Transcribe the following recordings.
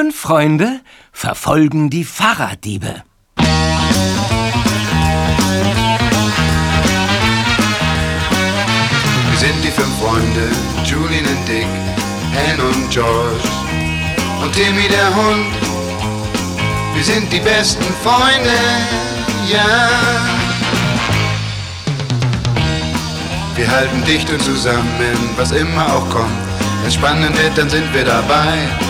Fünf Freunde verfolgen die Fahrraddiebe. Wir sind die fünf Freunde, Julian und Dick, Anne und George und Timmy der Hund. Wir sind die besten Freunde, ja. Wir halten dicht und zusammen, was immer auch kommt. Wenn spannend wird, dann sind wir dabei.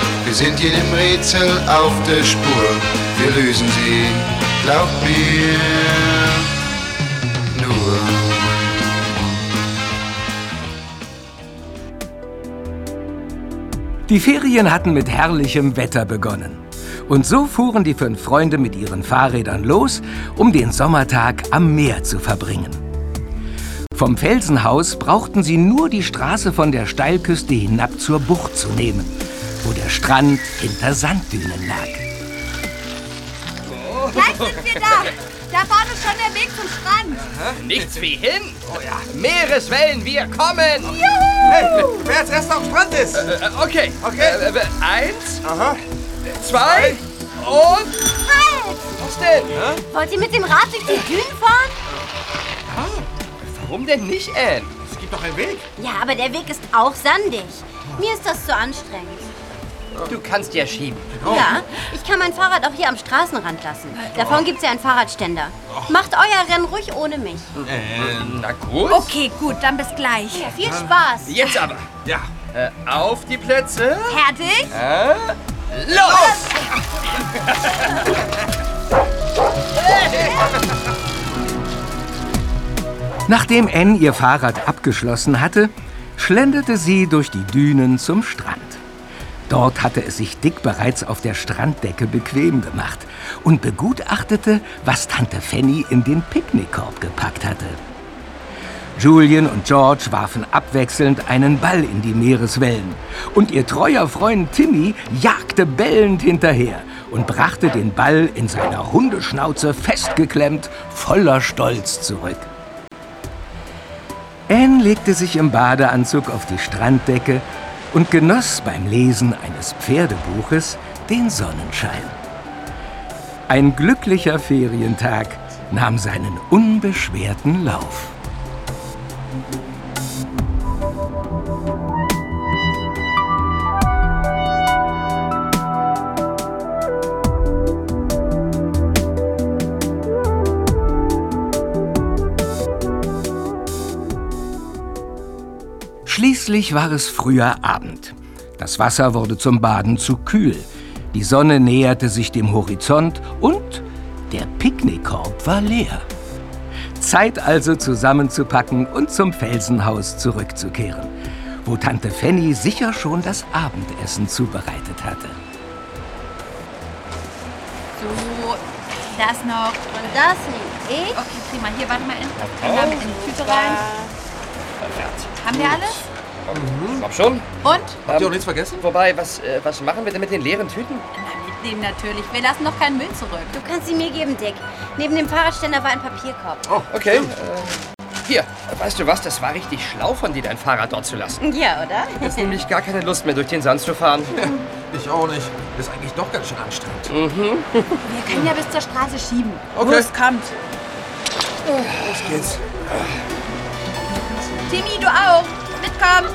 Wir sind jedem Rätsel auf der Spur, wir lösen sie, glaubt mir, nur. Die Ferien hatten mit herrlichem Wetter begonnen. Und so fuhren die fünf Freunde mit ihren Fahrrädern los, um den Sommertag am Meer zu verbringen. Vom Felsenhaus brauchten sie nur die Straße von der Steilküste hinab zur Bucht zu nehmen, wo der Strand hinter Sanddünen lag. Gleich sind wir da. Da vorne ist schon der Weg zum Strand. Nichts wie hin. Oh ja. Meereswellen, wir kommen. Hey, wer als erster am Strand ist. Äh, okay. Okay. Äh, äh, eins, Aha. zwei und... Halt! Was denn? Wollt ihr mit dem Rad durch die Dünen fahren? Warum denn nicht, Anne? Es gibt doch einen Weg. Ja, aber der Weg ist auch sandig. Mir ist das zu anstrengend. Du kannst ja schieben. Ja, ich kann mein Fahrrad auch hier am Straßenrand lassen. Davon gibt's ja einen Fahrradständer. Macht euer Rennen ruhig ohne mich. Na gut. Okay, gut, dann bis gleich. Ja, viel Spaß. Jetzt aber. Ja. Äh, auf die Plätze. Fertig? Los! Nachdem Anne ihr Fahrrad abgeschlossen hatte, schlenderte sie durch die Dünen zum Strand. Dort hatte es sich Dick bereits auf der Stranddecke bequem gemacht und begutachtete, was Tante Fanny in den Picknickkorb gepackt hatte. Julian und George warfen abwechselnd einen Ball in die Meereswellen und ihr treuer Freund Timmy jagte bellend hinterher und brachte den Ball in seiner Hundeschnauze festgeklemmt voller Stolz zurück. Anne legte sich im Badeanzug auf die Stranddecke und genoss beim Lesen eines Pferdebuches den Sonnenschein. Ein glücklicher Ferientag nahm seinen unbeschwerten Lauf. Schließlich war es früher Abend. Das Wasser wurde zum Baden zu kühl. Die Sonne näherte sich dem Horizont und der Picknickkorb war leer. Zeit also zusammenzupacken und zum Felsenhaus zurückzukehren, wo Tante Fanny sicher schon das Abendessen zubereitet hatte. So, das noch. Und das ich. Okay, prima. Hier, warte mal. In, in die Tüte rein. Haben wir alles? Ich glaub schon. Und? Habt ihr auch nichts vergessen? Wobei, was, äh, was machen wir denn mit den leeren Tüten? Na, mitnehmen natürlich. Wir lassen doch keinen Müll zurück. Du kannst sie mir geben, Dick. Neben dem Fahrradständer war ein Papierkorb. Oh, Okay. Äh, hier, weißt du was? Das war richtig schlau von dir, dein Fahrrad dort zu lassen. Ja, oder? Jetzt nämlich gar keine Lust mehr, durch den Sand zu fahren. Ich auch nicht. Ist eigentlich doch ganz schön anstrengend. Wir können ja bis zur Straße schieben. Okay. Los, kommt. Los geht's. Timmy, du auch. Mitkommen.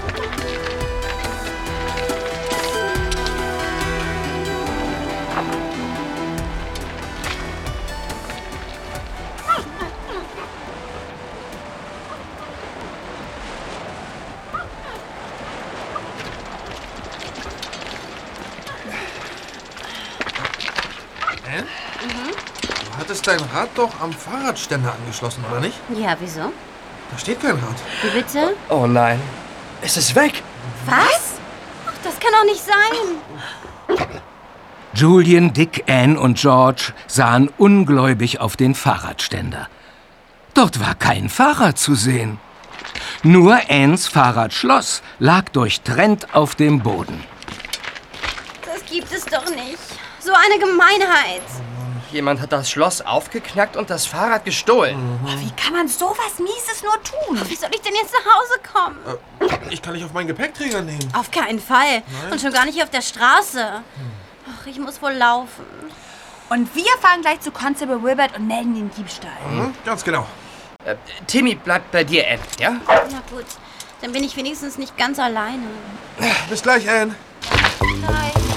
Du hattest dein Rad doch am Fahrradständer angeschlossen, oder nicht? Ja, wieso? Da steht kein Rad. Wie bitte? Oh nein. Es ist weg. Was? Ach, das kann doch nicht sein. Julian, Dick, Anne und George sahen ungläubig auf den Fahrradständer. Dort war kein Fahrrad zu sehen. Nur Anns Fahrradschloss lag durchtrennt auf dem Boden. Das gibt es doch nicht. So eine Gemeinheit. Jemand hat das Schloss aufgeknackt und das Fahrrad gestohlen. Wie kann man sowas Mieses nur tun? Wie soll ich denn jetzt nach Hause kommen? Ich kann nicht auf meinen Gepäckträger nehmen. Auf keinen Fall. Und schon gar nicht auf der Straße. Ach, ich muss wohl laufen. Und wir fahren gleich zu Constable Wilbert und melden den Diebstahl. Hm, ganz genau. Äh, Timmy bleibt bei dir, Ann, ja? Na gut, dann bin ich wenigstens nicht ganz alleine. Bis gleich, Anne. Bye.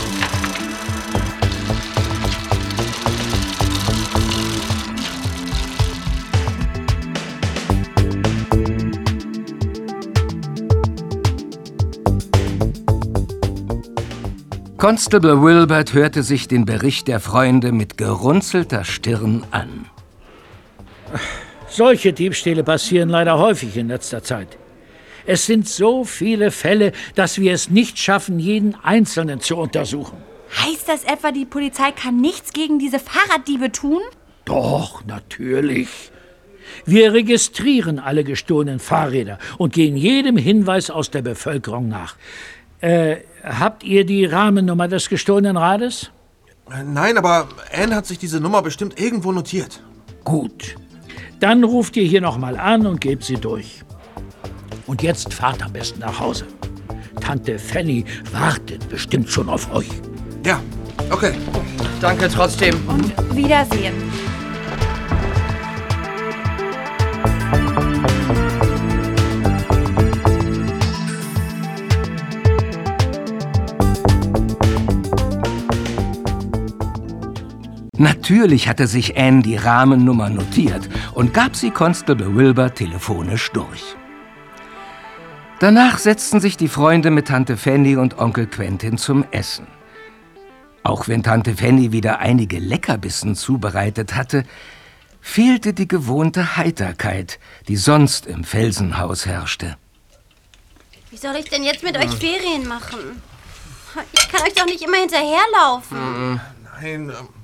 Constable Wilbert hörte sich den Bericht der Freunde mit gerunzelter Stirn an. Solche Diebstähle passieren leider häufig in letzter Zeit. Es sind so viele Fälle, dass wir es nicht schaffen, jeden einzelnen zu untersuchen. Heißt das etwa, die Polizei kann nichts gegen diese Fahrraddiebe tun? Doch, natürlich. Wir registrieren alle gestohlenen Fahrräder und gehen jedem Hinweis aus der Bevölkerung nach. Äh, habt ihr die Rahmennummer des gestohlenen Rades? Äh, Nein, aber Anne hat sich diese Nummer bestimmt irgendwo notiert. Gut. Dann ruft ihr hier nochmal an und gebt sie durch. Und jetzt fahrt am besten nach Hause. Tante Fanny wartet bestimmt schon auf euch. Ja, okay. Danke trotzdem. Und Wiedersehen. Natürlich hatte sich Anne die Rahmennummer notiert und gab sie Constable Wilbur telefonisch durch. Danach setzten sich die Freunde mit Tante Fanny und Onkel Quentin zum Essen. Auch wenn Tante Fanny wieder einige Leckerbissen zubereitet hatte, fehlte die gewohnte Heiterkeit, die sonst im Felsenhaus herrschte. Wie soll ich denn jetzt mit euch Ferien machen? Ich kann euch doch nicht immer hinterherlaufen. Nein, ähm,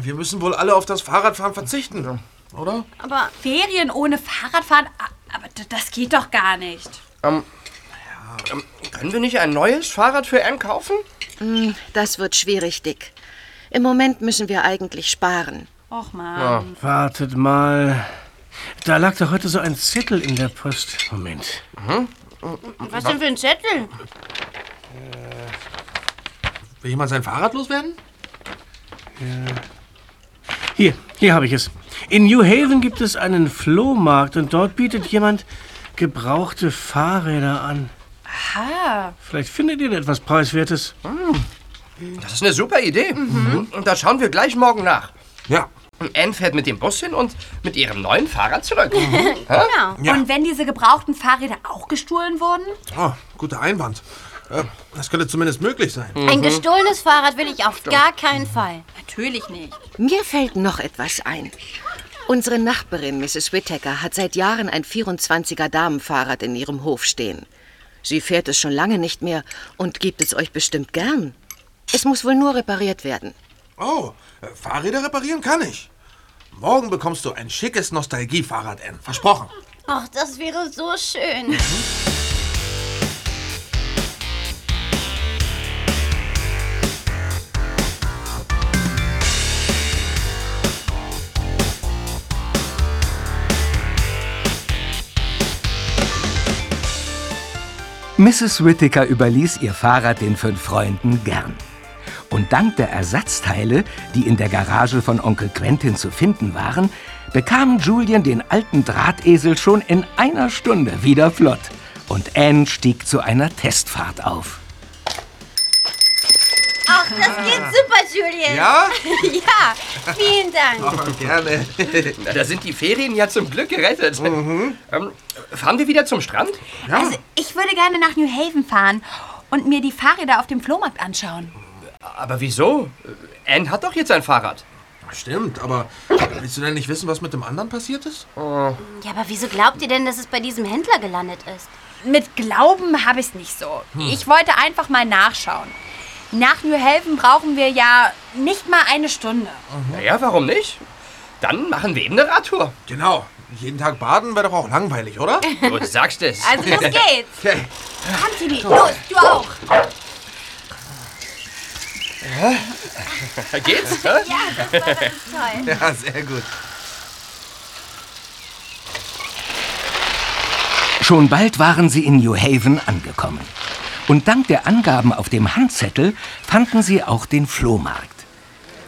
wir müssen wohl alle auf das Fahrradfahren verzichten, oder? Aber Ferien ohne Fahrradfahren? Aber das geht doch gar nicht. Ähm, können wir nicht ein neues Fahrrad für Ann kaufen? Das wird schwierig, Dick. Im Moment müssen wir eigentlich sparen. Och man. Wartet mal. Da lag doch heute so ein Zettel in der Post. Moment. was denn für ein Zettel? Will jemand sein Fahrrad loswerden? Hier, hier habe ich es. In New Haven gibt es einen Flohmarkt und dort bietet jemand gebrauchte Fahrräder an. Aha. Vielleicht findet ihr da etwas Preiswertes. Das ist eine super Idee. Und da schauen wir gleich morgen nach. Ja. Und Ann fährt mit dem Bus hin und mit ihrem neuen Fahrrad zurück. Genau. Ja. Und wenn diese gebrauchten Fahrräder auch gestohlen wurden? Oh, guter Einwand. Das könnte zumindest möglich sein. Ein gestohlenes Fahrrad will ich auf gar keinen Fall. Natürlich nicht. Mir fällt noch etwas ein. Unsere Nachbarin, Mrs. Whittaker, hat seit Jahren ein 24er Damenfahrrad in ihrem Hof stehen. Sie fährt es schon lange nicht mehr und gibt es euch bestimmt gern. Es muss wohl nur repariert werden. Oh, äh, Fahrräder reparieren kann ich. Morgen bekommst du ein schickes Nostalgiefahrrad, Anne. Versprochen. Ach, das wäre so schön. Mrs. Whittaker überließ ihr Fahrrad den fünf Freunden gern. Und dank der Ersatzteile, die in der Garage von Onkel Quentin zu finden waren, bekam Julian den alten Drahtesel schon in einer Stunde wieder flott. Und Anne stieg zu einer Testfahrt auf. Ach, das geht super, Julian. Ja? Ja, vielen Dank. Oh, gerne. Na, da sind die Ferien ja zum Glück gerettet. Ähm, fahren wir wieder zum Strand? Ja. Also, ich würde gerne nach New Haven fahren und mir die Fahrräder auf dem Flohmarkt anschauen. Aber wieso? Ann hat doch jetzt ein Fahrrad. Stimmt, aber willst du denn nicht wissen, was mit dem anderen passiert ist? Ja, aber wieso glaubt ihr denn, dass es bei diesem Händler gelandet ist? Mit Glauben habe ich es nicht so. Ich wollte einfach mal nachschauen. Nach New Haven brauchen wir ja nicht mal eine Stunde. Naja, warum nicht? Dann machen wir eben eine Radtour. Genau. Jeden Tag baden wäre doch auch langweilig, oder? Du sagst es. Also los geht's. Okay. Komm, Timmy, los, du auch. Geht's? Ja, das war das ist toll. Ja, sehr gut. Schon bald waren sie in New Haven angekommen. Und dank der Angaben auf dem Handzettel fanden sie auch den Flohmarkt.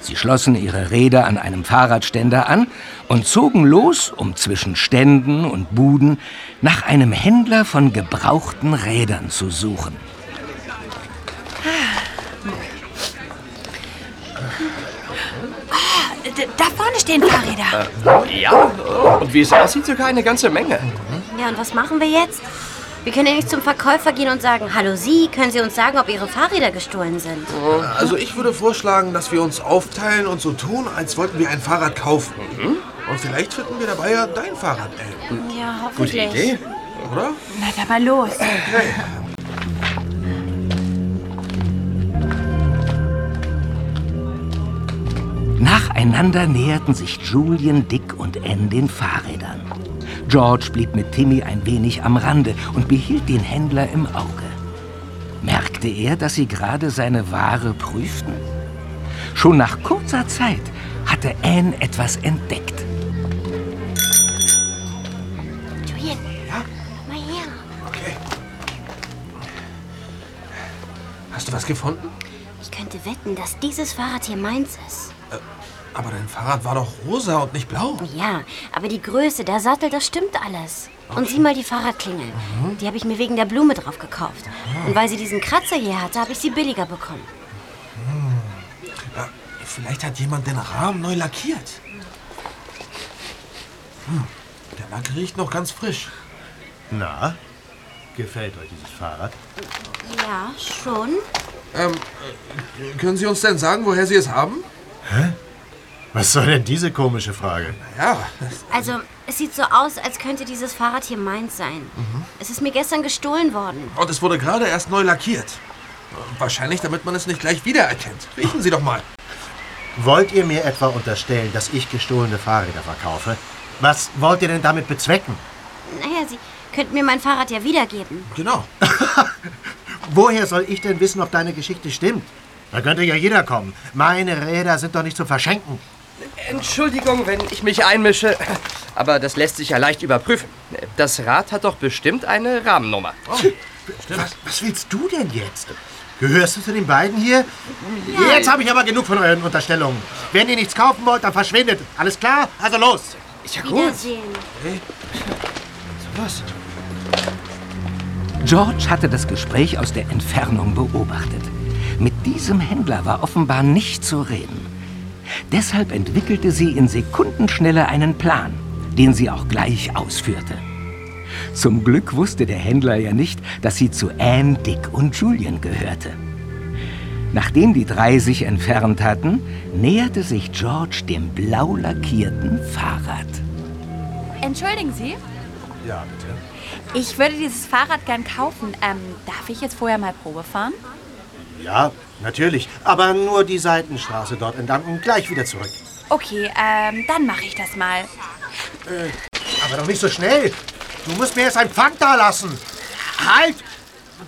Sie schlossen ihre Räder an einem Fahrradständer an und zogen los, um zwischen Ständen und Buden nach einem Händler von gebrauchten Rädern zu suchen. D da vorne stehen Fahrräder. Ja, und wie es aussieht, sogar eine ganze Menge. Ja, und was machen wir jetzt? Wir können ja nicht zum Verkäufer gehen und sagen, hallo Sie, können Sie uns sagen, ob Ihre Fahrräder gestohlen sind? Also ich würde vorschlagen, dass wir uns aufteilen und so tun, als wollten wir ein Fahrrad kaufen. Und vielleicht finden wir dabei ja dein Fahrrad, ey. Ja, Gute hoffentlich. Idee. Oder? Na, dann mal los. Nacheinander näherten sich Julian, Dick und Ann den Fahrrädern. George blieb mit Timmy ein wenig am Rande und behielt den Händler im Auge. Merkte er, dass sie gerade seine Ware prüften? Schon nach kurzer Zeit hatte Anne etwas entdeckt. Julian, mal her. Okay. Hast du was gefunden? Ich könnte wetten, dass dieses Fahrrad hier meins ist. Aber dein Fahrrad war doch rosa und nicht blau. Ja, aber die Größe, der Sattel, das stimmt alles. Und sieh mal die Fahrradklingel. Die habe ich mir wegen der Blume drauf gekauft. Und weil sie diesen Kratzer hier hatte, habe ich sie billiger bekommen. Ja, vielleicht hat jemand den Rahmen neu lackiert. Hm, der Lack riecht noch ganz frisch. Na, gefällt euch dieses Fahrrad? Ja, schon. Ähm, äh, können Sie uns denn sagen, woher Sie es haben? Was soll denn diese komische Frage? Ja, Also, es sieht so aus, als könnte dieses Fahrrad hier meins sein. Es ist mir gestern gestohlen worden. und es wurde gerade erst neu lackiert. Wahrscheinlich, damit man es nicht gleich wiedererkennt. Riechen Sie doch mal. Wollt ihr mir etwa unterstellen, dass ich gestohlene Fahrräder verkaufe? Was wollt ihr denn damit bezwecken? Naja, Sie könnten mir mein Fahrrad ja wiedergeben. Genau. Woher soll ich denn wissen, ob deine Geschichte stimmt? Da könnte ja jeder kommen. Meine Räder sind doch nicht zu verschenken. Entschuldigung, wenn ich mich einmische, aber das lässt sich ja leicht überprüfen. Das Rad hat doch bestimmt eine Rahmennummer. Was, was willst du denn jetzt? Gehörst du zu den beiden hier? Jetzt habe ich aber genug von euren Unterstellungen. Wenn ihr nichts kaufen wollt, dann verschwindet. Alles klar? Also los. Ist ja gut. Wiedersehen. Was? George hatte das Gespräch aus der Entfernung beobachtet. Mit diesem Händler war offenbar nicht zu reden. Deshalb entwickelte sie in Sekundenschnelle einen Plan, den sie auch gleich ausführte. Zum Glück wusste der Händler ja nicht, dass sie zu Anne, Dick und Julian gehörte. Nachdem die drei sich entfernt hatten, näherte sich George dem blau lackierten Fahrrad. Entschuldigen Sie, Ja, bitte. ich würde dieses Fahrrad gern kaufen. Ähm, darf ich jetzt vorher mal Probe fahren? Ja, natürlich. Aber nur die Seitenstraße dort entlang und gleich wieder zurück. Okay, ähm, dann mache ich das mal. Aber doch nicht so schnell. Du musst mir erst ein Pfand da lassen. Halt!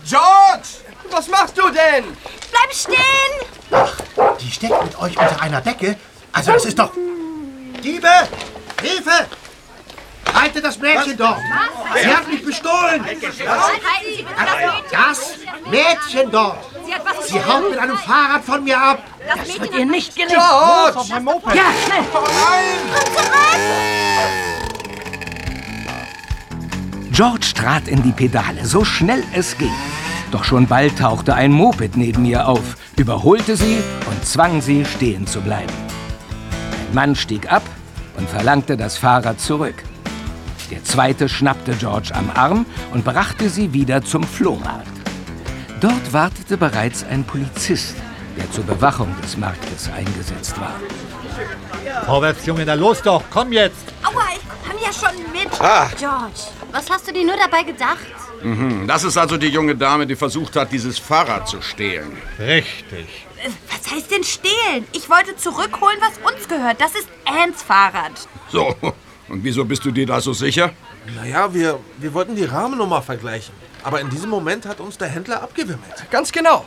George! Was machst du denn? Bleib stehen! Die steckt mit euch unter einer Decke. Also das ist doch... Diebe! Hilfe! Haltet das Mädchen dort! Sie hat mich bestohlen! Bitte das Mädchen! Das Mädchen dort! Sie hat was Sie haut mit einem Fahrrad von mir ab! Das Mädchen Ihr nicht gelingen. George! Auf mein Moped! Ja, schnell. George trat in die Pedale, so schnell es ging. Doch schon bald tauchte ein Moped neben ihr auf, überholte sie und zwang sie, stehen zu bleiben. Ein Mann stieg ab und verlangte das Fahrrad zurück. Der zweite schnappte George am Arm und brachte sie wieder zum Flohmarkt. Dort wartete bereits ein Polizist, der zur Bewachung des Marktes eingesetzt war. Vorwärts, Junge, da los doch, komm jetzt! Aua, ich komm ja schon mit. Ah. George, was hast du dir nur dabei gedacht? Mhm. Das ist also die junge Dame, die versucht hat, dieses Fahrrad zu stehlen. Richtig. Äh, Was heißt denn stehlen? Ich wollte zurückholen, was uns gehört. Das ist Anns Fahrrad. So, und wieso bist du dir da so sicher? Naja, wir, wir wollten die Rahmennummer vergleichen. Aber in diesem Moment hat uns der Händler abgewimmelt. Ganz genau.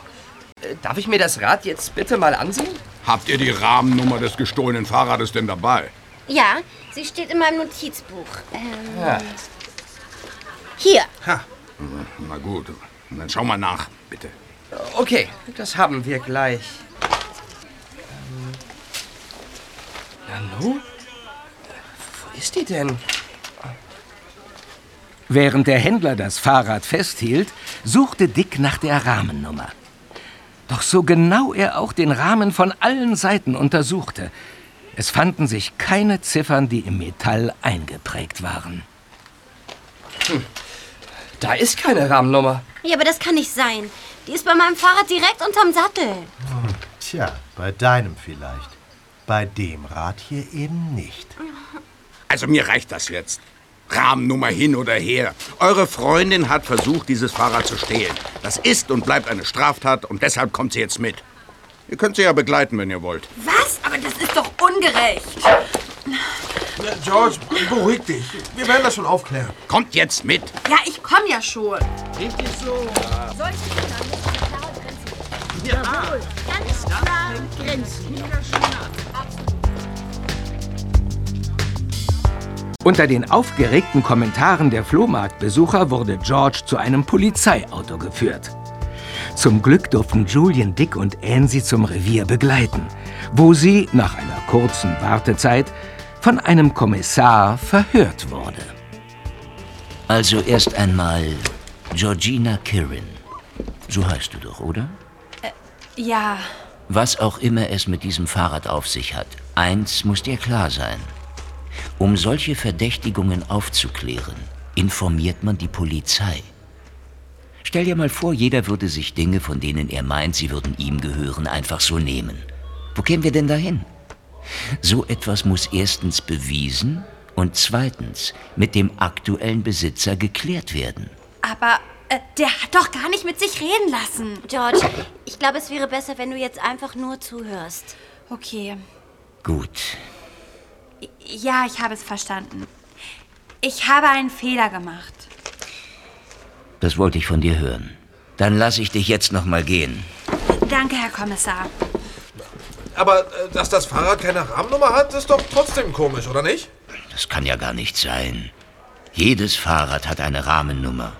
Äh, Darf ich mir das Rad jetzt bitte mal ansehen? Habt ihr die Rahmennummer des gestohlenen Fahrrades denn dabei? Ja, sie steht in meinem Notizbuch. Ähm, Ja. Hier. Na gut, dann schau mal nach, bitte. Okay, das haben wir gleich. Ähm, Nanu? Wo ist die denn? Während der Händler das Fahrrad festhielt, suchte Dick nach der Rahmennummer. Doch so genau er auch den Rahmen von allen Seiten untersuchte, es fanden sich keine Ziffern, die im Metall eingeprägt waren. Hm. Da ist keine Rahmennummer. Ja, aber das kann nicht sein. Die ist bei meinem Fahrrad direkt unterm Sattel. Tja, bei deinem vielleicht. Bei dem Rad hier eben nicht. Also mir reicht das jetzt. Rahmennummer hin oder her. Eure Freundin hat versucht, dieses Fahrrad zu stehlen. Das ist und bleibt eine Straftat und deshalb kommt sie jetzt mit. Ihr könnt sie ja begleiten, wenn ihr wollt. Was? Aber das ist doch ungerecht. Ja, George, beruhig dich. Wir werden das schon aufklären. Kommt jetzt mit. Ja, ich komme ja schon. Richtig so. Soll ich denn damit Jawohl. Ganz klar Grenzen. Unter den aufgeregten Kommentaren der Flohmarktbesucher wurde George zu einem Polizeiauto geführt. Zum Glück durften Julian, Dick und Anne sie zum Revier begleiten, wo sie nach einer kurzen Wartezeit von einem Kommissar verhört wurde. Also erst einmal Georgina Kirin. So heißt du doch, oder? Ja, Was auch immer es mit diesem Fahrrad auf sich hat, eins muss dir klar sein. Um solche Verdächtigungen aufzuklären, informiert man die Polizei. Stell dir mal vor, jeder würde sich Dinge, von denen er meint, sie würden ihm gehören, einfach so nehmen. Wo kämen wir denn dahin? So etwas muss erstens bewiesen und zweitens mit dem aktuellen Besitzer geklärt werden. aber äh, der hat doch gar nicht mit sich reden lassen. George, ich glaube, es wäre besser, wenn du jetzt einfach nur zuhörst. Okay. Gut. Ja, ich habe es verstanden. Ich habe einen Fehler gemacht. Das wollte ich von dir hören. Dann lasse ich dich jetzt noch mal gehen. Danke, Herr Kommissar. Aber äh, dass das Fahrrad keine Rahmennummer hat, ist doch trotzdem komisch, oder nicht? Das kann ja gar nicht sein. Jedes Fahrrad hat eine Rahmennummer.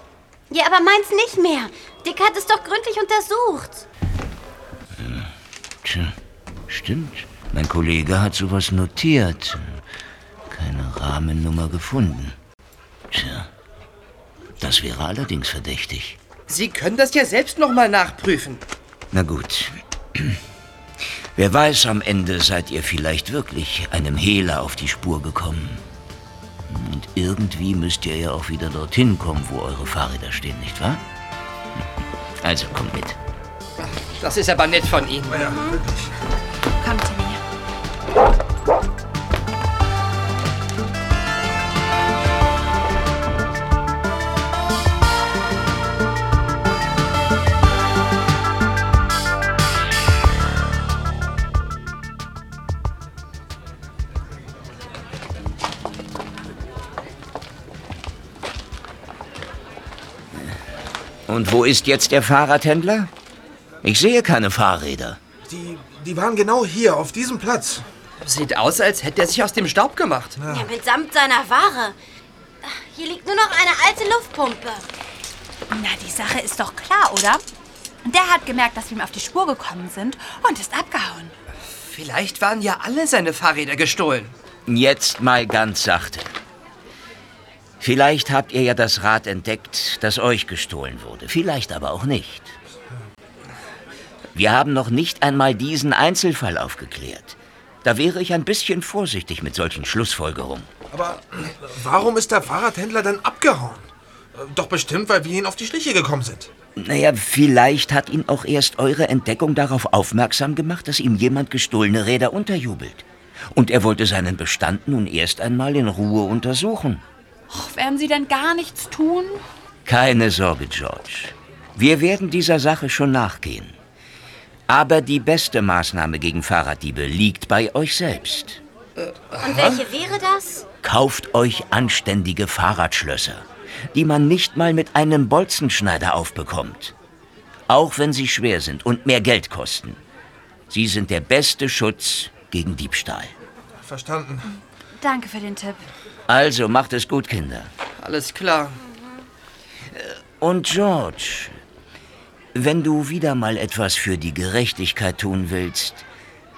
Ja, aber meins nicht mehr. Dick hat es doch gründlich untersucht. Tja, stimmt. Mein Kollege hat sowas notiert. Keine Rahmennummer gefunden. Tja, das wäre allerdings verdächtig. Sie können das ja selbst noch mal nachprüfen. Na gut. Wer weiß, am Ende seid ihr vielleicht wirklich einem Hehler auf die Spur gekommen. Und irgendwie müsst ihr ja auch wieder dorthin kommen, wo eure Fahrräder stehen, nicht wahr? Also kommt mit. Das ist aber nett von Ihnen. Komm, Timmy. Und wo ist jetzt der Fahrradhändler? Ich sehe keine Fahrräder. Die, die waren genau hier, auf diesem Platz. Sieht aus, als hätte er sich aus dem Staub gemacht. Ja, mitsamt seiner Ware. Hier liegt nur noch eine alte Luftpumpe. Na, die Sache ist doch klar, oder? Der hat gemerkt, dass wir ihm auf die Spur gekommen sind und ist abgehauen. Vielleicht waren ja alle seine Fahrräder gestohlen. Jetzt mal ganz sachte. Vielleicht habt ihr ja das Rad entdeckt, das euch gestohlen wurde. Vielleicht aber auch nicht. Wir haben noch nicht einmal diesen Einzelfall aufgeklärt. Da wäre ich ein bisschen vorsichtig mit solchen Schlussfolgerungen. Aber warum ist der Fahrradhändler dann abgehauen? Doch bestimmt, weil wir ihn auf die Schliche gekommen sind. Naja, vielleicht hat ihn auch erst eure Entdeckung darauf aufmerksam gemacht, dass ihm jemand gestohlene Räder unterjubelt. Und er wollte seinen Bestand nun erst einmal in Ruhe untersuchen. Och, werden Sie denn gar nichts tun? Keine Sorge, George. Wir werden dieser Sache schon nachgehen. Aber die beste Maßnahme gegen Fahrraddiebe liegt bei euch selbst. Und welche wäre das? Kauft euch anständige Fahrradschlösser, die man nicht mal mit einem Bolzenschneider aufbekommt. Auch wenn sie schwer sind und mehr Geld kosten. Sie sind der beste Schutz gegen Diebstahl. Verstanden. Danke für den Tipp. Also macht es gut, Kinder. Alles klar. Und George, wenn du wieder mal etwas für die Gerechtigkeit tun willst,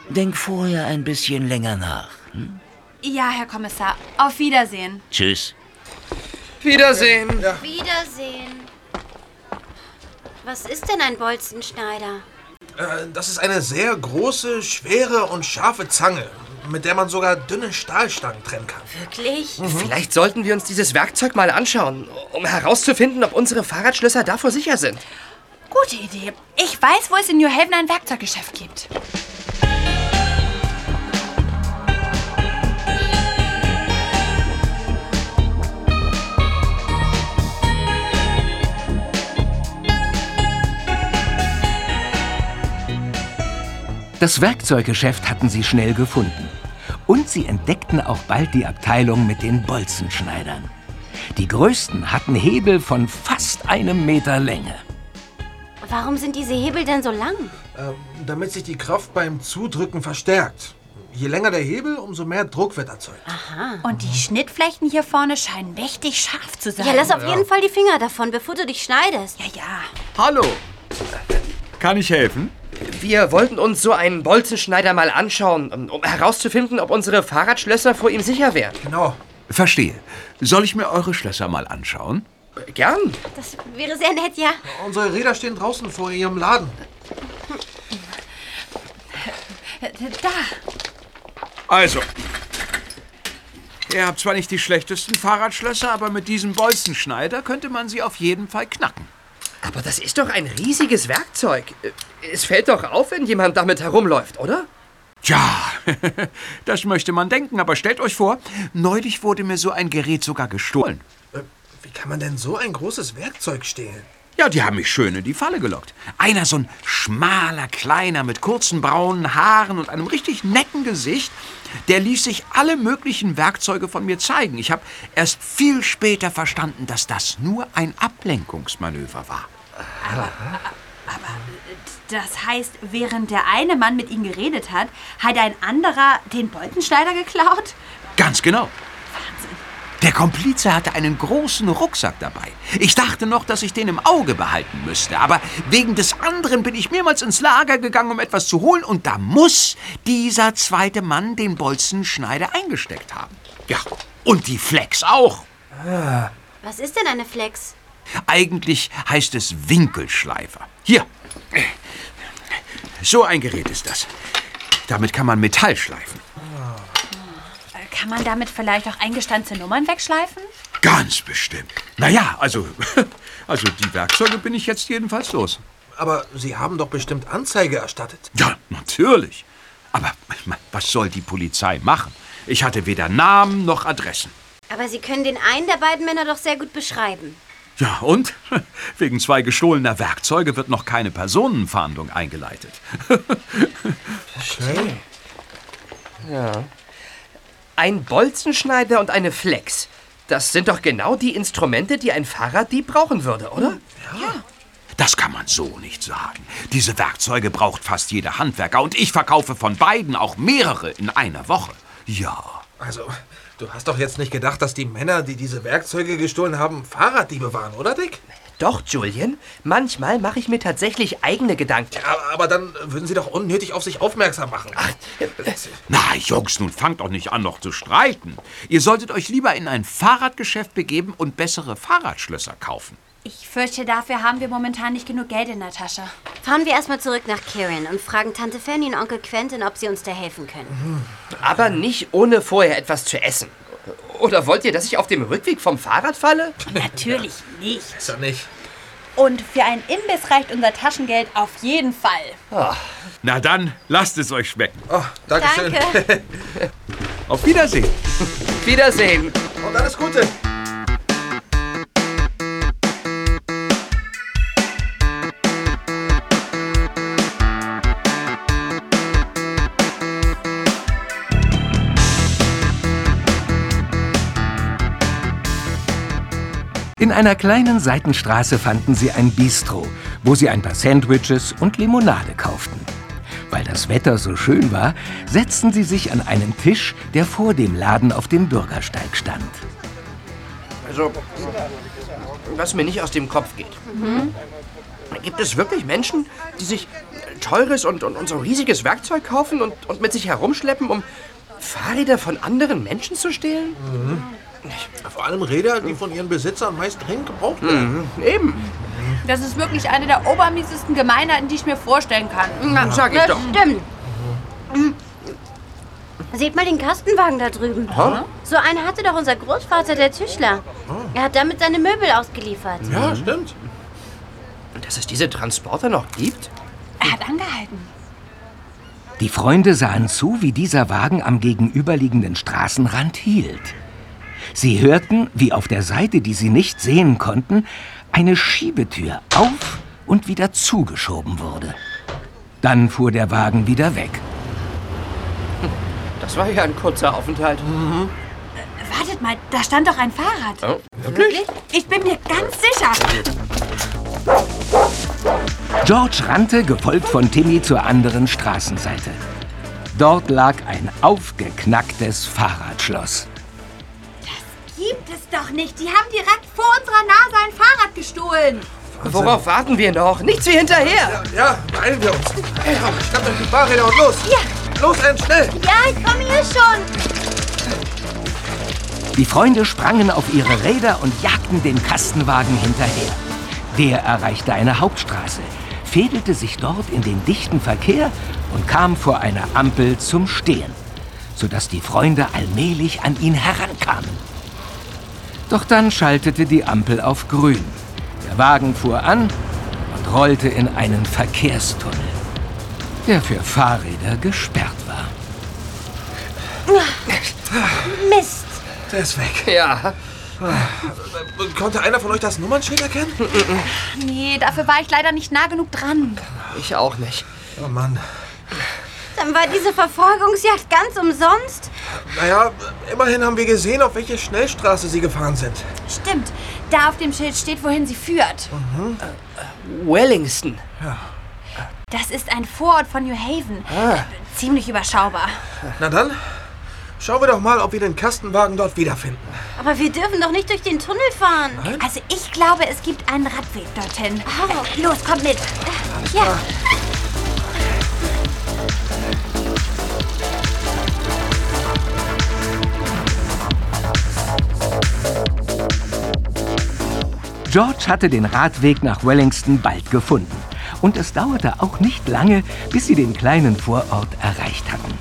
denk vorher ein bisschen länger nach. Hm? Ja, Herr Kommissar. Auf Wiedersehen. Tschüss. Wiedersehen. Wiedersehen. Was ist denn ein Bolzenschneider? Äh, das ist eine sehr große, schwere und scharfe Zange, mit der man sogar dünne Stahlstangen trennen kann. Wirklich? Vielleicht sollten wir uns dieses Werkzeug mal anschauen, um herauszufinden, ob unsere Fahrradschlösser davor sicher sind. Gute Idee. Ich weiß, wo es in New Haven ein Werkzeuggeschäft gibt. Das Werkzeuggeschäft hatten sie schnell gefunden. Und sie entdeckten auch bald die Abteilung mit den Bolzenschneidern. Die größten hatten Hebel von fast einem Meter Länge. Warum sind diese Hebel denn so lang? Ähm, damit sich die Kraft beim Zudrücken verstärkt. Je länger der Hebel, umso mehr Druck wird erzeugt. Aha. Und die Schnittflächen hier vorne scheinen mächtig scharf zu sein. Ja, lass auf jeden Fall die Finger davon, bevor du dich schneidest. Ja, ja. Hallo. Kann ich helfen? Wir wollten uns so einen Bolzenschneider mal anschauen, um um herauszufinden, ob unsere Fahrradschlösser vor ihm sicher wären. Genau. Verstehe. Soll ich mir eure Schlösser mal anschauen? Gern. Das wäre sehr nett, ja. Unsere Räder stehen draußen vor ihrem Laden. Da. Also. Ihr habt zwar nicht die schlechtesten Fahrradschlösser, aber mit diesem Bolzenschneider könnte man sie auf jeden Fall knacken. Aber das ist doch ein riesiges Werkzeug. Es fällt doch auf, wenn jemand damit herumläuft, oder? Tja, das möchte man denken, aber stellt euch vor, neulich wurde mir so ein Gerät sogar gestohlen. Äh, Wie kann man denn so ein großes Werkzeug stehlen? Ja, die haben mich schön in die Falle gelockt. Einer so ein schmaler Kleiner mit kurzen braunen Haaren und einem richtig netten Gesicht, der ließ sich alle möglichen Werkzeuge von mir zeigen. Ich habe erst viel später verstanden, dass das nur ein Ablenkungsmanöver war. Das heißt, während der eine Mann mit ihm geredet hat, hat ein anderer den Bolzenschneider geklaut? Ganz genau. Der Komplize hatte einen großen Rucksack dabei. Ich dachte noch, dass ich den im Auge behalten müsste, aber wegen des anderen bin ich mehrmals ins Lager gegangen, um etwas zu holen, und da muss dieser zweite Mann den Bolzenschneider eingesteckt haben. Ja, und die Flex auch. Was ist denn eine Flex? Eigentlich heißt es Winkelschleifer. Hier. So ein Gerät ist das. Damit kann man Metall schleifen. Kann man damit vielleicht auch eingestanzte Nummern wegschleifen? Ganz bestimmt. Naja, also, also die Werkzeuge bin ich jetzt jedenfalls los. Aber Sie haben doch bestimmt Anzeige erstattet. Ja, natürlich. Aber was soll die Polizei machen? Ich hatte weder Namen noch Adressen. Aber Sie können den einen der beiden Männer doch sehr gut beschreiben. Ja, und? Wegen zwei gestohlener Werkzeuge wird noch keine Personenfahndung eingeleitet. Schnell. Ja. Ein Bolzenschneider und eine Flex. Das sind doch genau die Instrumente, die ein Fahrraddieb brauchen würde, oder? Das kann man so nicht sagen. Diese Werkzeuge braucht fast jeder Handwerker und ich verkaufe von beiden auch mehrere in einer Woche. Ja. Also, du hast doch jetzt nicht gedacht, dass die Männer, die diese Werkzeuge gestohlen haben, Fahrraddiebe waren, oder Dick? Doch, Julian. Manchmal mache ich mir tatsächlich eigene Gedanken. Aber, aber dann würden sie doch unnötig auf sich aufmerksam machen. Na, Jungs, nun fangt doch nicht an, noch zu streiten. Ihr solltet euch lieber in ein Fahrradgeschäft begeben und bessere Fahrradschlösser kaufen. Ich fürchte, dafür haben wir momentan nicht genug Geld in der Tasche. Fahren wir erstmal zurück nach Kirin und fragen Tante Fanny und Onkel Quentin, ob sie uns da helfen können. Aber nicht ohne vorher etwas zu essen. Oder wollt ihr, dass ich auf dem Rückweg vom Fahrrad falle? Natürlich nicht. Ist er nicht. Und für einen Imbiss reicht unser Taschengeld auf jeden Fall. Na dann, lasst es euch schmecken. Oh, Dankeschön. Danke. Auf Wiedersehen. Wiedersehen. Und alles Gute. In einer kleinen Seitenstraße fanden sie ein Bistro, wo sie ein paar Sandwiches und Limonade kauften. Weil das Wetter so schön war, setzten sie sich an einen Tisch, der vor dem Laden auf dem Bürgersteig stand. Also, was mir nicht aus dem Kopf geht. Mhm. Gibt es wirklich Menschen, die sich teures und, und, und so riesiges Werkzeug kaufen und, und mit sich herumschleppen, um Fahrräder von anderen Menschen zu stehlen? Mhm. Vor allem Räder, die von ihren Besitzern meist dringend gebraucht werden. Mhm. Eben. Das ist wirklich eine der obermiesesten Gemeinheiten, die ich mir vorstellen kann. Na, sag ich das doch. Stimmt. Mhm. Seht mal den Kastenwagen da drüben. Ha? So einen hatte doch unser Großvater, der Tischler. Er hat damit seine Möbel ausgeliefert. Ja, stimmt. Dass es diese Transporter noch gibt? Er hat angehalten. Die Freunde sahen zu, wie dieser Wagen am gegenüberliegenden Straßenrand hielt. Sie hörten, wie auf der Seite, die sie nicht sehen konnten, eine Schiebetür auf und wieder zugeschoben wurde. Dann fuhr der Wagen wieder weg. Das war ja ein kurzer Aufenthalt. Wartet mal, da stand doch ein Fahrrad. Oh, wirklich? Ich bin mir ganz sicher. George rannte, gefolgt von Timmy, zur anderen Straßenseite. Dort lag ein aufgeknacktes Fahrradschloss. Doch nicht. Die haben direkt vor unserer Nase ein Fahrrad gestohlen. Worauf warten wir noch? Nichts wie hinterher. Ja, beeilen wir uns. Hey, komm, schnappt euch die Fahrräder und los. Ja. Los, Ann, schnell. Ja, ich komme hier schon. Die Freunde sprangen auf ihre Räder und jagten den Kastenwagen hinterher. Der erreichte eine Hauptstraße, fädelte sich dort in den dichten Verkehr und kam vor einer Ampel zum Stehen, sodass die Freunde allmählich an ihn herankamen. Doch dann schaltete die Ampel auf grün. Der Wagen fuhr an und rollte in einen Verkehrstunnel, der für Fahrräder gesperrt war. Mist. Der ist weg. Ja. Konnte einer von euch das Nummernschild erkennen? Nee, dafür war ich leider nicht nah genug dran. Ich auch nicht. Oh Mann. Dann war diese Verfolgungsjagd ganz umsonst. Naja, immerhin haben wir gesehen, auf welche Schnellstraße sie gefahren sind. Stimmt. Da auf dem Schild steht, wohin sie führt. Wellingston. Das ist ein Vorort von New Haven. Ah. Ziemlich überschaubar. Na dann, schauen wir doch mal, ob wir den Kastenwagen dort wiederfinden. Aber wir dürfen doch nicht durch den Tunnel fahren. Also ich glaube, es gibt einen Radweg dorthin. Oh. Los, kommt mit. Ja. George hatte den Radweg nach Wellingston bald gefunden. Und es dauerte auch nicht lange, bis sie den kleinen Vorort erreicht hatten.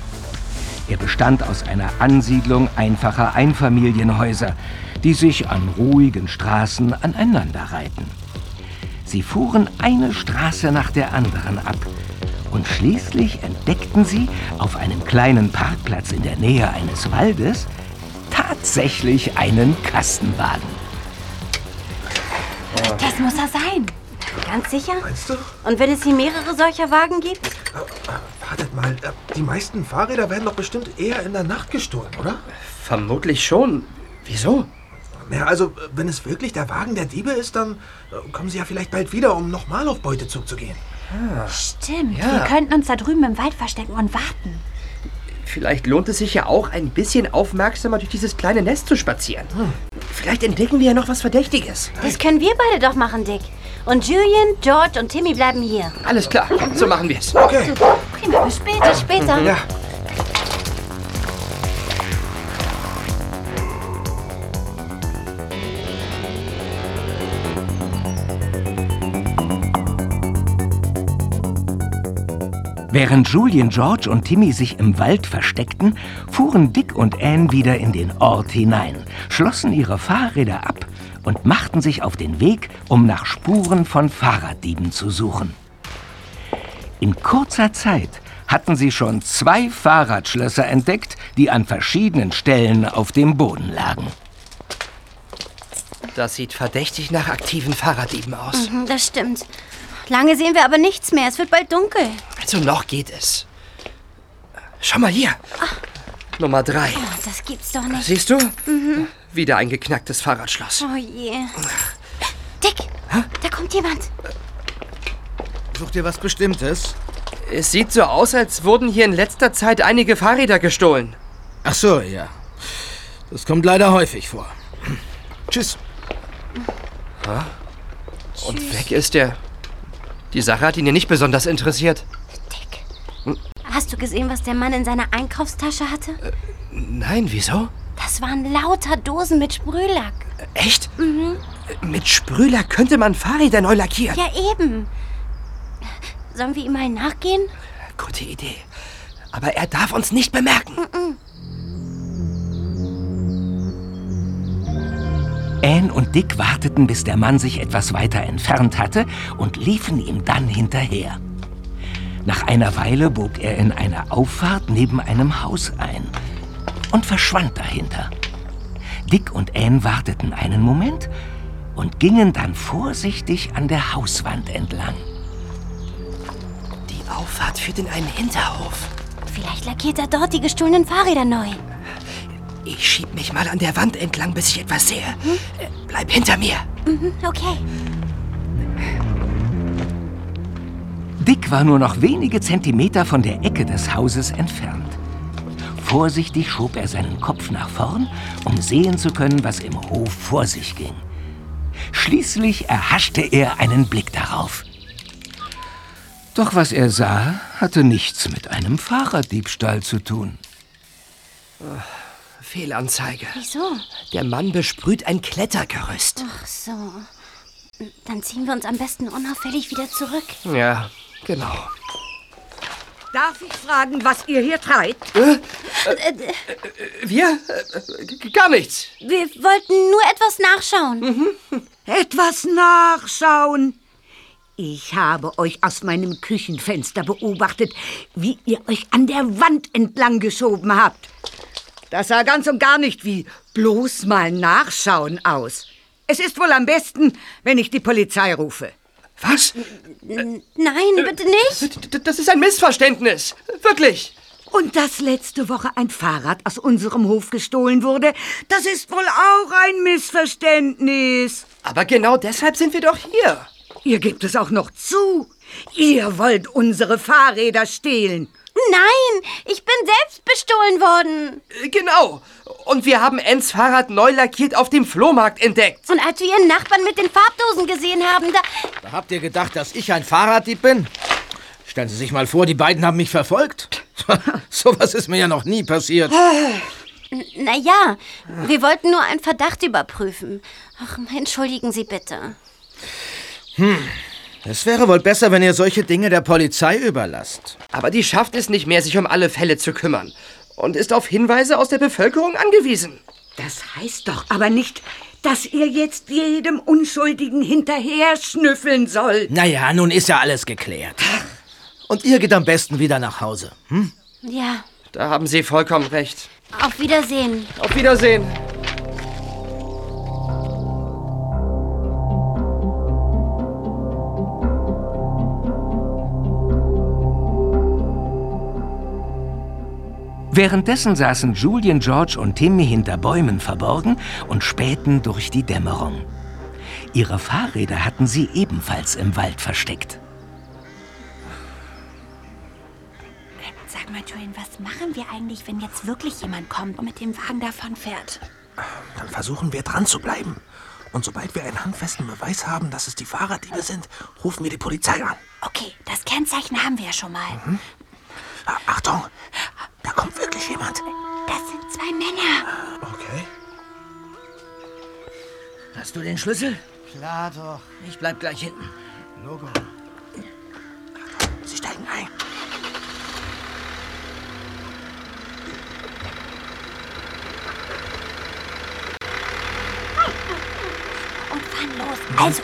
Er bestand aus einer Ansiedlung einfacher Einfamilienhäuser, die sich an ruhigen Straßen aneinanderreihten. Sie fuhren eine Straße nach der anderen ab und schließlich entdeckten sie auf einem kleinen Parkplatz in der Nähe eines Waldes tatsächlich einen Kastenwagen. Das muss er sein. Ganz sicher? Meinst du? Und wenn es hier mehrere solcher Wagen gibt? Wartet mal, äh, die meisten Fahrräder werden doch bestimmt eher in der Nacht gestohlen, oder? Vermutlich schon. Wieso? Ja, also, äh, wenn es wirklich der Wagen der Diebe ist, dann äh, kommen sie ja vielleicht bald wieder, um nochmal auf Beutezug zu gehen. Stimmt. Ja. Wir könnten uns da drüben im Wald verstecken und warten. Vielleicht lohnt es sich ja auch, ein bisschen aufmerksamer durch dieses kleine Nest zu spazieren. Vielleicht entdecken wir ja noch was Verdächtiges. Das können wir beide doch machen, Dick. Und Julian, George und Timmy bleiben hier. Alles klar, so machen wir es. Okay. Super. Prima, bis später. Später. Ja. Während Julian, George und Timmy sich im Wald versteckten, fuhren Dick und Anne wieder in den Ort hinein, schlossen ihre Fahrräder ab und machten sich auf den Weg, um nach Spuren von Fahrraddieben zu suchen. In kurzer Zeit hatten sie schon zwei Fahrradschlösser entdeckt, die an verschiedenen Stellen auf dem Boden lagen. Das sieht verdächtig nach aktiven Fahrraddieben aus. Mhm, das stimmt. Lange sehen wir aber nichts mehr. Es wird bald dunkel. Also noch geht es. Schau mal hier. Nummer drei. Oh, das gibt's doch nicht. Siehst du? Mhm. Wieder ein geknacktes Fahrradschloss. Oh je. Dick, da kommt jemand. Sucht ihr was Bestimmtes? Es sieht so aus, als wurden hier in letzter Zeit einige Fahrräder gestohlen. Ach so, ja. Das kommt leider häufig vor. Tschüss. Ha? Und weg ist er. Die Sache hat ihn ja nicht besonders interessiert. Hast du gesehen, was der Mann in seiner Einkaufstasche hatte? Nein, wieso? Das waren lauter Dosen mit Sprühlack. Echt? Mhm. Mit Sprühlack könnte man Fahrräder neu lackieren. Ja, eben. Sollen wir ihm mal nachgehen? Gute Idee. Aber er darf uns nicht bemerken. Mhm. Anne und Dick warteten, bis der Mann sich etwas weiter entfernt hatte und liefen ihm dann hinterher. Nach einer Weile bog er in eine Auffahrt neben einem Haus ein und verschwand dahinter. Dick und Anne warteten einen Moment und gingen dann vorsichtig an der Hauswand entlang. Die Auffahrt führt in einen Hinterhof. Vielleicht lackiert er dort die gestohlenen Fahrräder neu. Ich schieb mich mal an der Wand entlang, bis ich etwas sehe. Äh, Bleib hinter mir. Mhm, okay. Dick war nur noch wenige Zentimeter von der Ecke des Hauses entfernt. Vorsichtig schob er seinen Kopf nach vorn, um sehen zu können, was im Hof vor sich ging. Schließlich erhaschte er einen Blick darauf. Doch was er sah, hatte nichts mit einem Fahrraddiebstahl zu tun. Fehlanzeige. Wieso? Der Mann besprüht ein Klettergerüst. Ach so. Dann ziehen wir uns am besten unauffällig wieder zurück. Ja, genau. Darf ich fragen, was ihr hier treibt? Äh, Wir? Äh, gar nichts. Wir wollten nur etwas nachschauen. Mhm. Etwas nachschauen. Ich habe euch aus meinem Küchenfenster beobachtet, wie ihr euch an der Wand entlang geschoben habt. Das sah ganz und gar nicht wie bloß mal nachschauen aus. Es ist wohl am besten, wenn ich die Polizei rufe. Was? Nein, bitte nicht. Das ist ein Missverständnis. Wirklich. Und dass letzte Woche ein Fahrrad aus unserem Hof gestohlen wurde, das ist wohl auch ein Missverständnis. Aber genau deshalb sind wir doch hier. Ihr gebt es auch noch zu. Ihr wollt unsere Fahrräder stehlen. Nein, bestohlen worden. Äh, Genau. Und wir haben Ens Fahrrad neu lackiert auf dem Flohmarkt entdeckt. Und als wir ihren Nachbarn mit den Farbdosen gesehen haben, da... Da habt ihr gedacht, dass ich ein Fahrraddieb bin? Stellen Sie sich mal vor, die beiden haben mich verfolgt. Sowas ist mir ja noch nie passiert. Naja, wir wollten nur einen Verdacht überprüfen. Ach, entschuldigen Sie bitte. Hm. Es wäre wohl besser, wenn ihr solche Dinge der Polizei überlasst. Aber die schafft es nicht mehr, sich um alle Fälle zu kümmern. Und ist auf Hinweise aus der Bevölkerung angewiesen. Das heißt doch aber nicht, dass ihr jetzt jedem Unschuldigen hinterher schnüffeln sollt. Naja, nun ist ja alles geklärt. Und ihr geht am besten wieder nach Hause. Hm? Ja, Da haben Sie vollkommen recht. auf Wiedersehen. Auf Wiedersehen. Währenddessen saßen Julian, George und Timmy hinter Bäumen verborgen und spähten durch die Dämmerung. Ihre Fahrräder hatten sie ebenfalls im Wald versteckt. Sag mal, Julian, was machen wir eigentlich, wenn jetzt wirklich jemand kommt und mit dem Wagen davonfährt? Dann versuchen wir dran zu bleiben. Und sobald wir einen handfesten Beweis haben, dass es die Fahrraddiebe sind, rufen wir die Polizei an. Okay, das Kennzeichen haben wir ja schon mal. Mhm. Achtung, da kommt wirklich jemand. Das sind zwei Männer. Okay. Hast du den Schlüssel? Klar doch. Ich bleib gleich hinten. Logo. Sie steigen ein. Und fahren los. Also,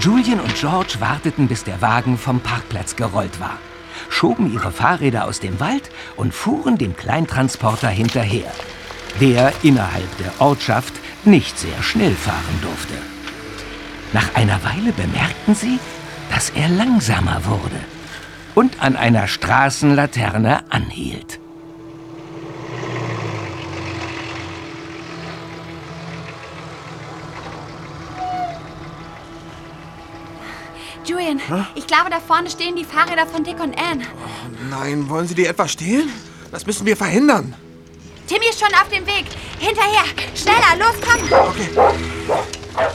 Julian und George warteten, bis der Wagen vom Parkplatz gerollt war, schoben ihre Fahrräder aus dem Wald und fuhren dem Kleintransporter hinterher, der innerhalb der Ortschaft nicht sehr schnell fahren durfte. Nach einer Weile bemerkten sie, dass er langsamer wurde und an einer Straßenlaterne anhielt. Julian, ich glaube, da vorne stehen die Fahrräder von Dick und Anne. Nein, wollen Sie die etwa stehlen? Das müssen wir verhindern. Timmy ist schon auf dem Weg. Hinterher. Schneller, los, komm.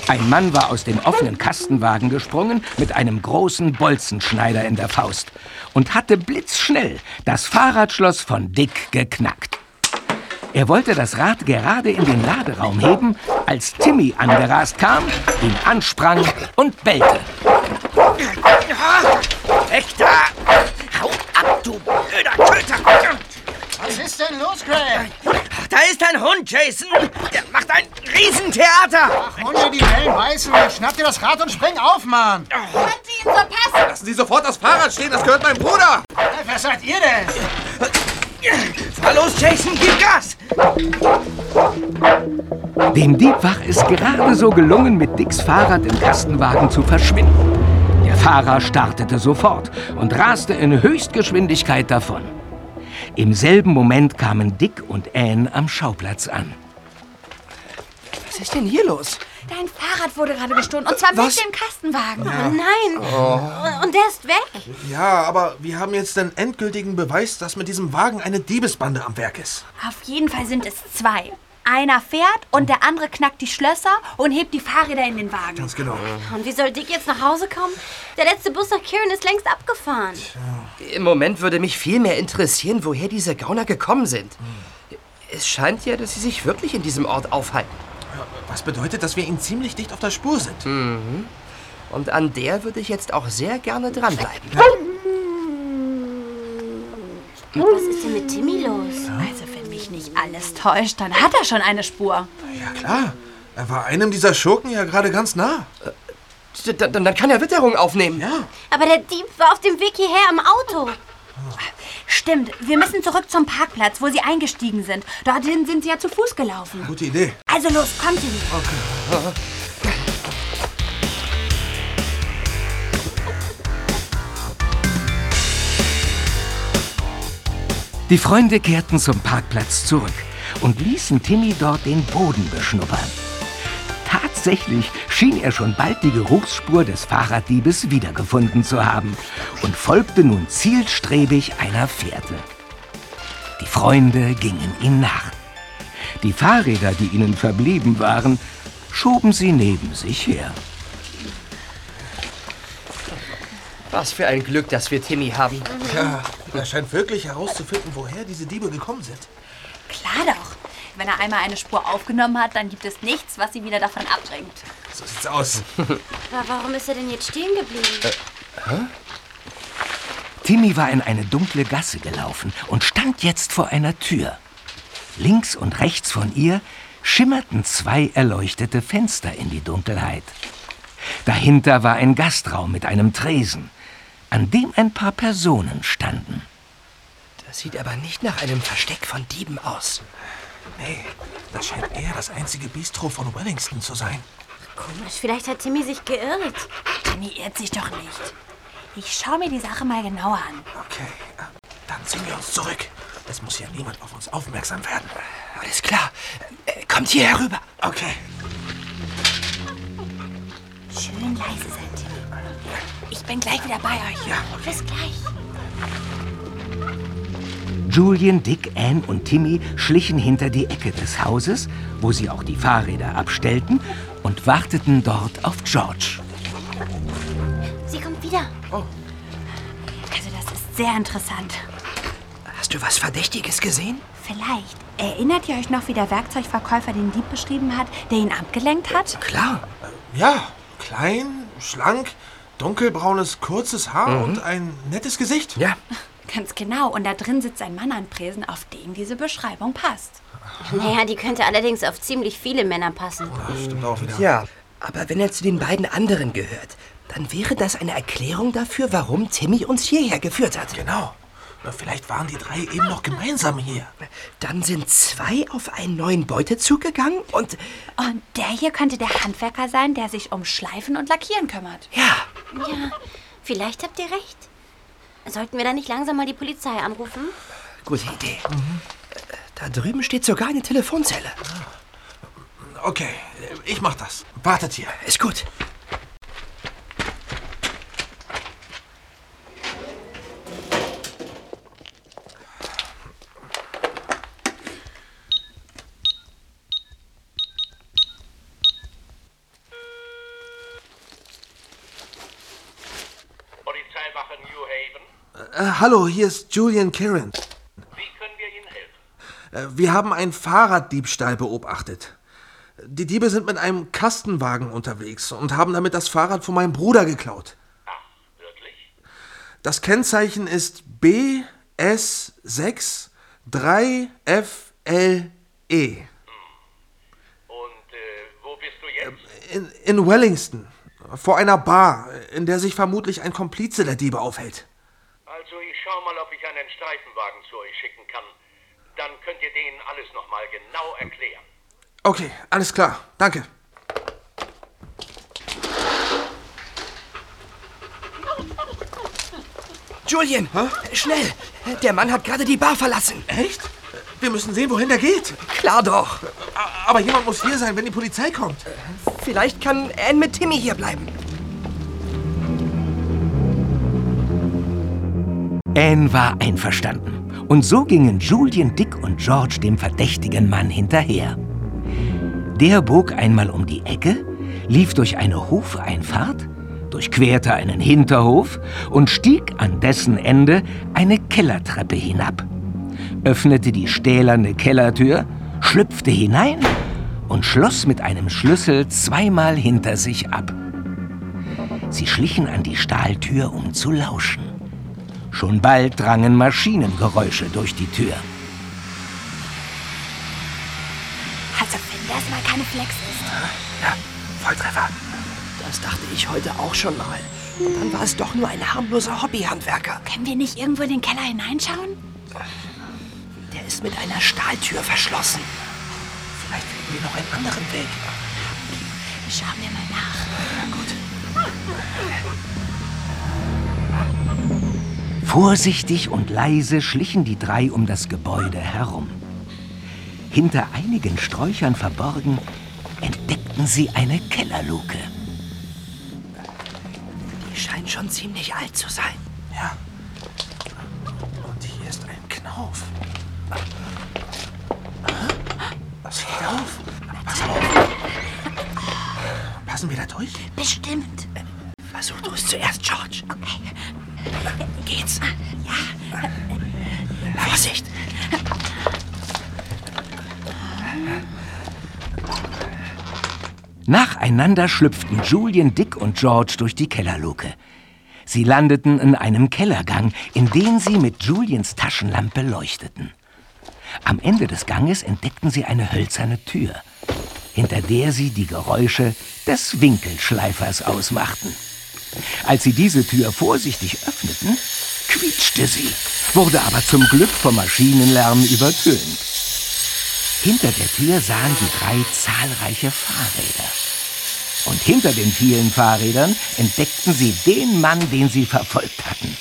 Ein Mann war aus dem offenen Kastenwagen gesprungen mit einem großen Bolzenschneider in der Faust und hatte blitzschnell das Fahrradschloss von Dick geknackt. Er wollte das Rad gerade in den Laderaum heben, als Timmy angerast kam, ihn ansprang und bellte. Weg da! Hau ab, du blöder Töter! Was ist denn los, Craig? Da ist ein Hund, Jason! Der macht ein Riesentheater! Ach, Hunde, die Wellen beißen. Schnapp dir das Rad und spring auf, Mann! Können Sie ihn so passen? Lassen Sie sofort das Fahrrad stehen, das gehört meinem Bruder! Was seid ihr denn? Fahr los, Jason, gib Gas! Dem Dieb war es gerade so gelungen, mit Dicks Fahrrad im Kastenwagen zu verschwinden. Der Fahrer startete sofort und raste in Höchstgeschwindigkeit davon. Im selben Moment kamen Dick und Anne am Schauplatz an. Was ist denn hier los? Dein Fahrrad wurde gerade gestohlen. Und zwar Was? mit dem Kastenwagen. Ja. Nein. Oh. Und der ist weg. Ja, aber wir haben jetzt den endgültigen Beweis, dass mit diesem Wagen eine Diebesbande am Werk ist. Auf jeden Fall sind es zwei. Einer fährt und der andere knackt die Schlösser und hebt die Fahrräder in den Wagen. Ganz genau. Und wie soll Dick jetzt nach Hause kommen? Der letzte Bus nach Kirin ist längst abgefahren. Im Moment würde mich viel mehr interessieren, woher diese Gauner gekommen sind. Es scheint ja, dass sie sich wirklich in diesem Ort aufhalten. Was bedeutet, dass wir ihnen ziemlich dicht auf der Spur sind. Mhm. Und an der würde ich jetzt auch sehr gerne dranbleiben. Was ist denn mit Timmy los? Also, wenn mich nicht alles täuscht, dann hat er schon eine Spur. Ja, klar. Er war einem dieser Schurken ja gerade ganz nah. Dann, dann kann er Witterung aufnehmen. Ja. Aber der Dieb war auf dem Weg hierher im Auto. Stimmt, wir müssen zurück zum Parkplatz, wo sie eingestiegen sind. Dorthin sind sie ja zu Fuß gelaufen. Gute Idee. Also los, kommt Timmy. Die Freunde kehrten zum Parkplatz zurück und ließen Timmy dort den Boden beschnuppern. Tatsächlich schien er schon bald die Geruchsspur des Fahrraddiebes wiedergefunden zu haben und folgte nun zielstrebig einer Fährte. Die Freunde gingen ihm nach. Die Fahrräder, die ihnen verblieben waren, schoben sie neben sich her. Was für ein Glück, dass wir Timmy haben. Ja, er scheint wirklich herauszufinden, woher diese Diebe gekommen sind. Klar doch. Wenn er einmal eine Spur aufgenommen hat, dann gibt es nichts, was ihn wieder davon abbringt. So sieht's aus. Aber warum ist er denn jetzt stehen geblieben? Timmy war in eine dunkle Gasse gelaufen und stand jetzt vor einer Tür. Links und rechts von ihr schimmerten zwei erleuchtete Fenster in die Dunkelheit. Dahinter war ein Gastraum mit einem Tresen, an dem ein paar Personen standen. Das sieht aber nicht nach einem Versteck von Dieben aus. Nee, das scheint eher das einzige Bistro von Wellington zu sein. Komisch, vielleicht hat Timmy sich geirrt. Timmy irrt sich doch nicht. Ich schaue mir die Sache mal genauer an. Okay, äh, dann ziehen wir uns zurück. Es muss ja niemand auf uns aufmerksam werden. Alles klar. Äh, Kommt hier herüber. Okay. Schön leise sein, Timmy. Ich bin gleich wieder bei euch. Ja, Bis gleich. Julian, Dick, Anne und Timmy schlichen hinter die Ecke des Hauses, wo sie auch die Fahrräder abstellten, und warteten dort auf George. Sie kommt wieder. Also das ist sehr interessant. Hast du was Verdächtiges gesehen? Vielleicht. Erinnert ihr euch noch, wie der Werkzeugverkäufer den Dieb beschrieben hat, der ihn abgelenkt hat? Klar. Ja, klein, schlank, dunkelbraunes, kurzes Haar Mhm. und ein nettes Gesicht. Ja. Ganz genau. Und da drin sitzt ein Mann an Tresen, auf den diese Beschreibung passt. Naja, die könnte allerdings auf ziemlich viele Männer passen. Stimmt auch wieder. Ja, aber wenn er zu den beiden anderen gehört, dann wäre das eine Erklärung dafür, warum Timmy uns hierher geführt hat. Genau. Vielleicht waren die drei eben noch gemeinsam hier. Dann sind zwei auf einen neuen Beutezug gegangen und... Und der hier könnte der Handwerker sein, der sich um Schleifen und Lackieren kümmert. Ja. Ja, vielleicht habt ihr recht. Sollten wir da nicht langsam mal die Polizei anrufen? Gute Idee. Da drüben steht sogar eine Telefonzelle. Okay, ich mach das. Wartet hier. Ist gut. Polizeiwache New Haven. Äh, hallo, hier ist Julian Kieran. Wie können wir Ihnen helfen? Äh, wir haben einen Fahrraddiebstahl beobachtet. Die Diebe sind mit einem Kastenwagen unterwegs und haben damit das Fahrrad von meinem Bruder geklaut. Wirklich? Das Kennzeichen ist BS6 3FLE. Und äh, wo bist du jetzt? In, in Wellington. Vor einer Bar, in der sich vermutlich ein Komplize der Diebe aufhält. Also ich schau mal, ob ich einen Streifenwagen zu euch schicken kann. Dann könnt ihr denen alles nochmal genau erklären. Okay, alles klar. Danke. Julian, schnell! Der Mann hat gerade die Bar verlassen. Echt? Wir müssen sehen, wohin der geht. Klar doch. Aber jemand muss hier sein, wenn die Polizei kommt. Vielleicht kann Anne mit Timmy hier bleiben. Anne war einverstanden. Und so gingen Julian, Dick und George dem verdächtigen Mann hinterher. Der bog einmal um die Ecke, lief durch eine Hofeinfahrt, durchquerte einen Hinterhof und stieg an dessen Ende eine Kellertreppe hinab, öffnete die stählerne Kellertür, schlüpfte hinein und schloss mit einem Schlüssel zweimal hinter sich ab. Sie schlichen an die Stahltür, um zu lauschen. Schon bald drangen Maschinengeräusche durch die Tür. Also wenn das mal keine Flex ist. Ja, Volltreffer. Das dachte ich heute auch schon mal. Und dann war es doch nur ein harmloser Hobbyhandwerker. Können wir nicht irgendwo in den Keller hineinschauen? Der ist mit einer Stahltür verschlossen. Vielleicht finden wir noch einen anderen Weg. Schauen wir mal nach. Na gut. Vorsichtig und leise schlichen die drei um das Gebäude herum. Hinter einigen Sträuchern verborgen entdeckten sie eine Kellerluke. Die scheint schon ziemlich alt zu sein. Ja. Und hier ist ein Knauf. Was geht auf? Pass auf. Passen wir da durch? Bestimmt. Versuch du es zuerst, George. Okay. Geht's? Ja. Vorsicht! Nacheinander schlüpften Julian, Dick und George durch die Kellerluke. Sie landeten in einem Kellergang, in den sie mit Julians Taschenlampe leuchteten. Am Ende des Ganges entdeckten sie eine hölzerne Tür, hinter der sie die Geräusche des Winkelschleifers ausmachten. Als sie diese Tür vorsichtig öffneten, quietschte sie, wurde aber zum Glück vom Maschinenlärm übertönt. Hinter der Tür sahen die drei zahlreiche Fahrräder. Und hinter den vielen Fahrrädern entdeckten sie den Mann, den sie verfolgt hatten.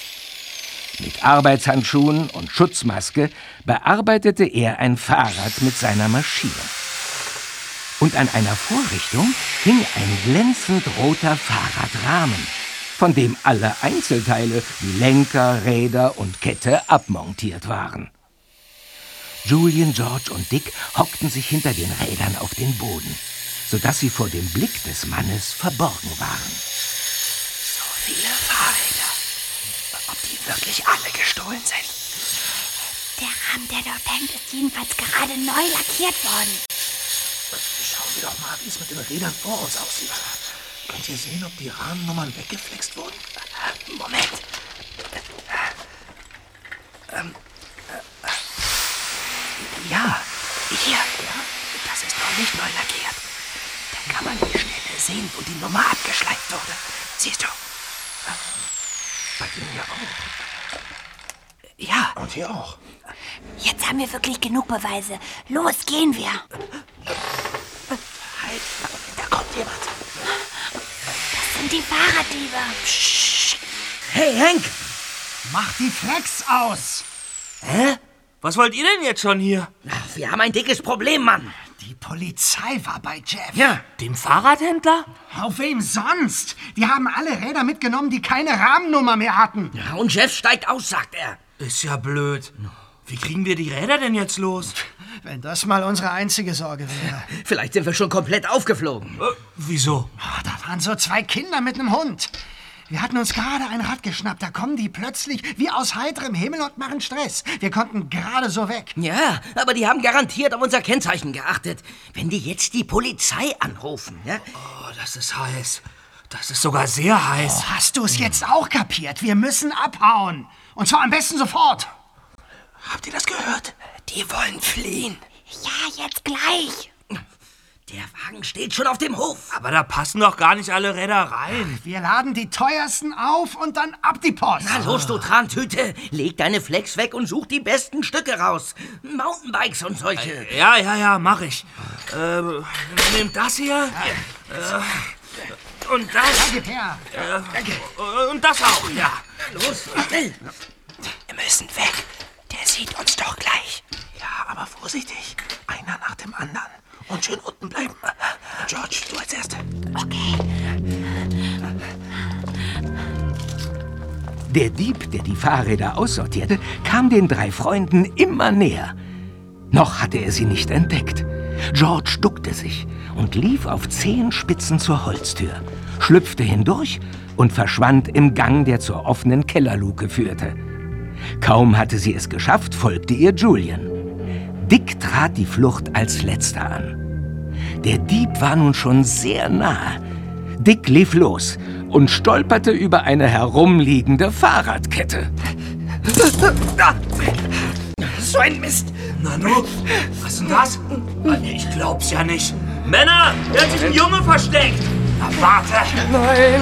Mit Arbeitshandschuhen und Schutzmaske bearbeitete er ein Fahrrad mit seiner Maschine. Und an einer Vorrichtung hing ein glänzend roter Fahrradrahmen, von dem alle Einzelteile wie Lenker, Räder und Kette abmontiert waren. Julian, George und Dick hockten sich hinter den Rädern auf den Boden, sodass sie vor dem Blick des Mannes verborgen waren. So viele Fahrräder. Ob die wirklich alle gestohlen sind? Der Rahmen, der dort hängt, ist jedenfalls gerade neu lackiert worden. Schauen doch mal, wie es mit den Rädern vor uns aussieht. Könnt ihr sehen, ob die Rahmennummern weggeflext wurden? Moment. Ähm, äh, ja, hier. Das ist noch nicht neu lackiert. Da kann man die Stelle sehen, wo die Nummer abgeschleift wurde. Siehst du? Bei Ihnen ja auch. Ja. Und hier auch. Jetzt haben wir wirklich genug Beweise. Los, gehen wir. Halt, da kommt jemand. Das sind die Fahrraddiebe. Hey, Hank! Mach die Flex aus! Hä? Was wollt ihr denn jetzt schon hier? Wir haben ein dickes Problem, Mann. Die Polizei war bei Jeff. Ja, dem Fahrradhändler? Auf wem sonst? Die haben alle Räder mitgenommen, die keine Rahmennummer mehr hatten. Ja, und Jeff steigt aus, sagt er. Ist ja blöd. Wie kriegen wir die Räder denn jetzt los? Wenn das mal unsere einzige Sorge wäre. Vielleicht sind wir schon komplett aufgeflogen. Äh, wieso? Ah, Da waren so zwei Kinder mit einem Hund. Wir hatten uns gerade ein Rad geschnappt. Da kommen die plötzlich wie aus heiterem Himmel und machen Stress. Wir konnten gerade so weg. Ja, aber die haben garantiert auf unser Kennzeichen geachtet. Wenn die jetzt die Polizei anrufen, ja? Oh, das ist heiß. Das ist sogar sehr heiß. Oh, hast du es jetzt auch kapiert? Wir müssen abhauen. Und zwar am besten sofort. Habt ihr das gehört? Die wollen fliehen. Ja, jetzt gleich. Der Wagen steht schon auf dem Hof. Aber da passen doch gar nicht alle Räder rein. Wir laden die teuersten auf und dann ab die Post. Na los, du Trantüte. Leg deine Flex weg und such die besten Stücke raus. Mountainbikes und solche. Ja, ja, ja, mach ich. Ähm, nehmt das hier. Äh, und das. Danke, Per. Äh, und das auch, ja. Los, schnell. Wir müssen weg. Der sieht uns doch gleich. Ja, aber vorsichtig. Einer nach dem anderen. Und schön unten bleiben. George, du als Erster. Der Dieb, der die Fahrräder aussortierte, kam den drei Freunden immer näher. Noch hatte er sie nicht entdeckt. George duckte sich und lief auf Zehenspitzen zur Holztür, schlüpfte hindurch und verschwand im Gang, der zur offenen Kellerluke führte. Kaum hatte sie es geschafft, folgte ihr Julian. Dick trat die Flucht als letzter an. Der Dieb war nun schon sehr nahe. Dick lief los und stolperte über eine herumliegende Fahrradkette. So ein Mist. Nanu, was ist denn das? Ah, Ich glaub's ja nicht. Männer, hier hat sich ein Junge versteckt. Na, warte. Nein.